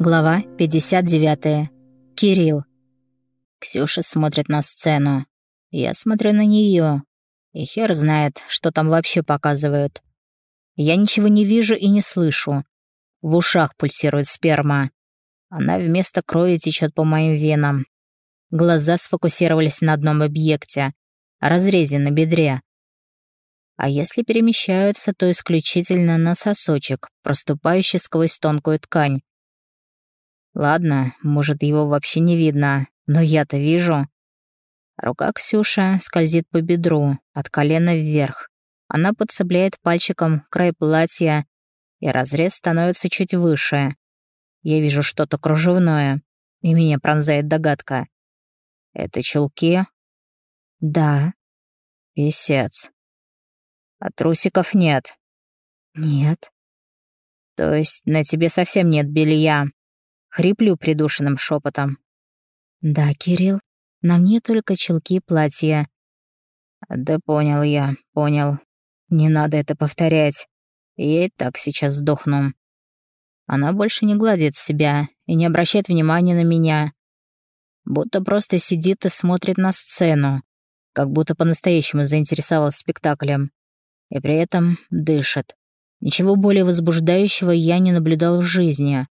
Глава 59. Кирилл. Ксюша смотрит на сцену. Я смотрю на нее. И хер знает, что там вообще показывают. Я ничего не вижу и не слышу. В ушах пульсирует сперма. Она вместо крови течет по моим венам. Глаза сфокусировались на одном объекте — разрезе на бедре. А если перемещаются, то исключительно на сосочек, проступающий сквозь тонкую ткань. Ладно, может, его вообще не видно, но я-то вижу. Рука Ксюша скользит по бедру, от колена вверх. Она подцепляет пальчиком край платья, и разрез становится чуть выше. Я вижу что-то кружевное, и меня пронзает догадка. Это чулки? Да. Писец. А трусиков нет? Нет. То есть на тебе совсем нет белья? Хриплю придушенным шепотом. «Да, Кирилл, на мне только челки и платья». «Да понял я, понял. Не надо это повторять. Я и так сейчас сдохну». Она больше не гладит себя и не обращает внимания на меня. Будто просто сидит и смотрит на сцену, как будто по-настоящему заинтересовалась спектаклем. И при этом дышит. Ничего более возбуждающего я не наблюдал в жизни.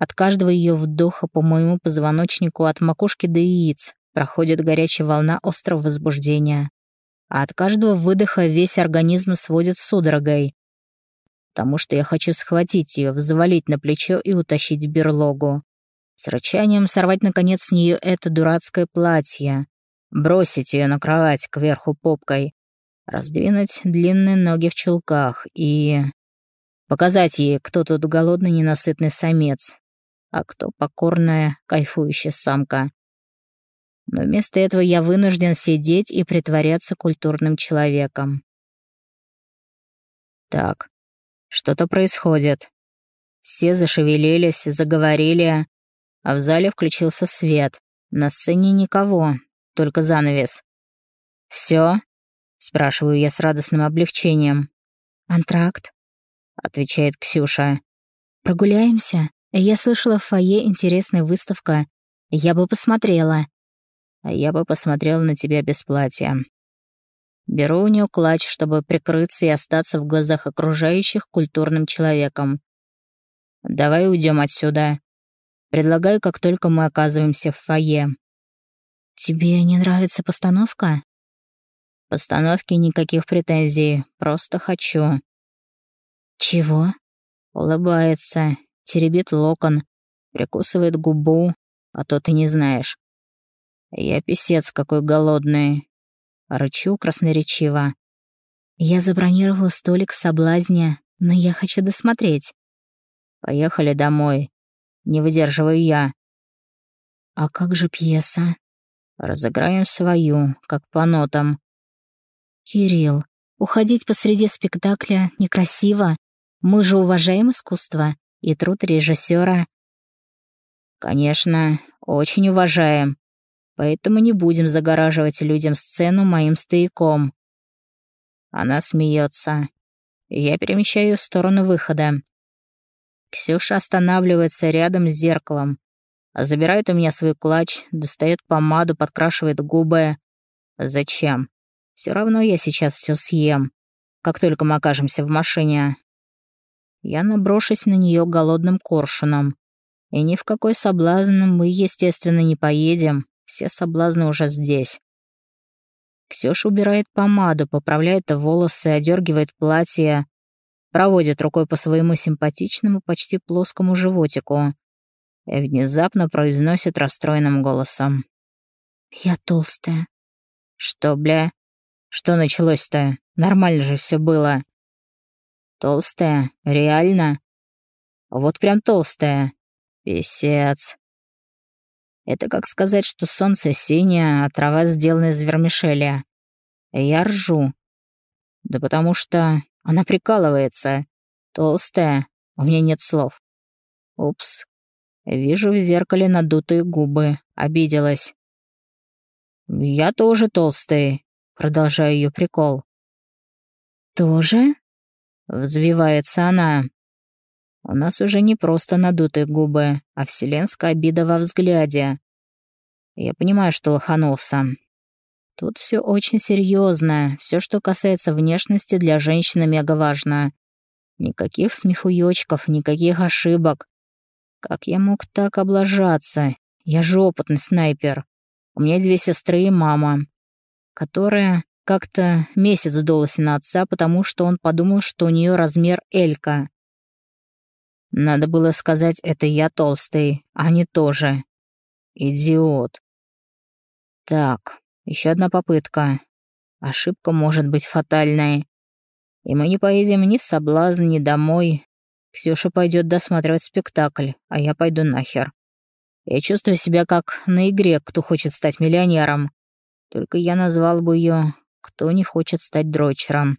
От каждого ее вдоха по моему позвоночнику от макушки до яиц проходит горячая волна острого возбуждения. А от каждого выдоха весь организм сводит судорогой. Потому что я хочу схватить ее, взвалить на плечо и утащить в берлогу. С рычанием сорвать, наконец, с нее это дурацкое платье. Бросить ее на кровать кверху попкой. Раздвинуть длинные ноги в чулках и... Показать ей, кто тут голодный ненасытный самец, а кто покорная, кайфующая самка. Но вместо этого я вынужден сидеть и притворяться культурным человеком. Так, что-то происходит. Все зашевелились, заговорили, а в зале включился свет. На сцене никого, только занавес. «Все?» — спрашиваю я с радостным облегчением. «Антракт», — отвечает Ксюша. «Прогуляемся?» Я слышала в фойе интересная выставка. Я бы посмотрела. А я бы посмотрела на тебя без платья. Беру у нее клатч, чтобы прикрыться и остаться в глазах окружающих культурным человеком. Давай уйдем отсюда. Предлагаю, как только мы оказываемся в фойе. Тебе не нравится постановка? Постановки никаких претензий, просто хочу. Чего? Улыбается, теребит локон, прикусывает губу, а то ты не знаешь. Я писец какой голодный. Рычу красноречиво. Я забронировала столик в соблазне, но я хочу досмотреть. Поехали домой. Не выдерживаю я. А как же пьеса? Разыграем свою, как по нотам. Кирилл, уходить посреди спектакля некрасиво. Мы же уважаем искусство и труд режиссера. Конечно, очень уважаем. Поэтому не будем загораживать людям сцену моим стояком. Она смеется. Я перемещаю в сторону выхода. Ксюша останавливается рядом с зеркалом. Забирает у меня свой клатч, достает помаду, подкрашивает губы. Зачем? Все равно я сейчас все съем, как только мы окажемся в машине. Я наброшусь на нее голодным коршуном. И ни в какой соблазн мы, естественно, не поедем. Все соблазны уже здесь. Ксюша убирает помаду, поправляет волосы, одергивает платье, проводит рукой по своему симпатичному, почти плоскому животику и внезапно произносит расстроенным голосом. «Я толстая». «Что, бля? Что началось-то? Нормально же все было». Толстая? Реально? Вот прям толстая. Песец. Это как сказать, что солнце синее, а трава сделана из вермишеля. Я ржу. Да потому что она прикалывается. Толстая. У меня нет слов. Упс. Вижу в зеркале надутые губы. Обиделась. «Я тоже толстый», — продолжаю ее прикол. «Тоже?» Взвивается она. У нас уже не просто надутые губы, а вселенская обида во взгляде. Я понимаю, что лоханулся. Тут все очень серьезно. Все, что касается внешности, для женщины мега важно. Никаких смехуёчков, никаких ошибок. Как я мог так облажаться? Я же опытный снайпер. У меня две сестры и мама, которая как-то месяц сдулась на отца, потому что он подумал, что у нее размер Элька. Надо было сказать, это я толстый, а не тоже. Идиот. Так, еще одна попытка. Ошибка может быть фатальной. И мы не поедем ни в соблазн, ни домой. Ксюша пойдет досматривать спектакль, а я пойду нахер. Я чувствую себя как на игре «Кто хочет стать миллионером». Только я назвал бы ее «Кто не хочет стать дрочером».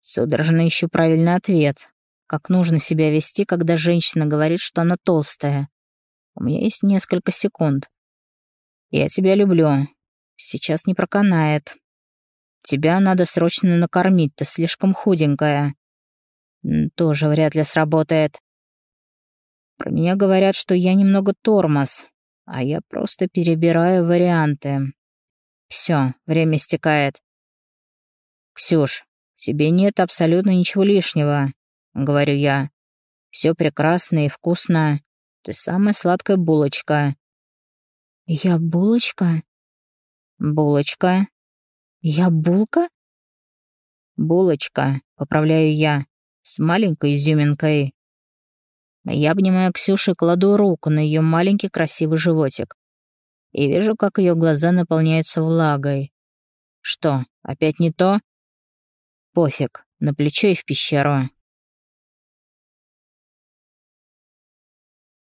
Судорожно ищу правильный ответ. Как нужно себя вести, когда женщина говорит, что она толстая. У меня есть несколько секунд. Я тебя люблю. Сейчас не проканает. Тебя надо срочно накормить, ты слишком худенькая. Тоже вряд ли сработает. Про меня говорят, что я немного тормоз, а я просто перебираю варианты. Все, время стекает. Ксюш, тебе нет абсолютно ничего лишнего, говорю я. Все прекрасно и вкусно. Ты самая сладкая булочка. Я булочка? Булочка. Я булка? Булочка, поправляю я, с маленькой изюминкой. Я обнимаю Ксюшу и кладу руку на ее маленький красивый животик. И вижу, как ее глаза наполняются влагой. Что, опять не то? Пофиг, на плечо и в пещеру.